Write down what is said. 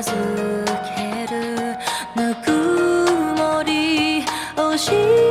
預けるぬくもりをし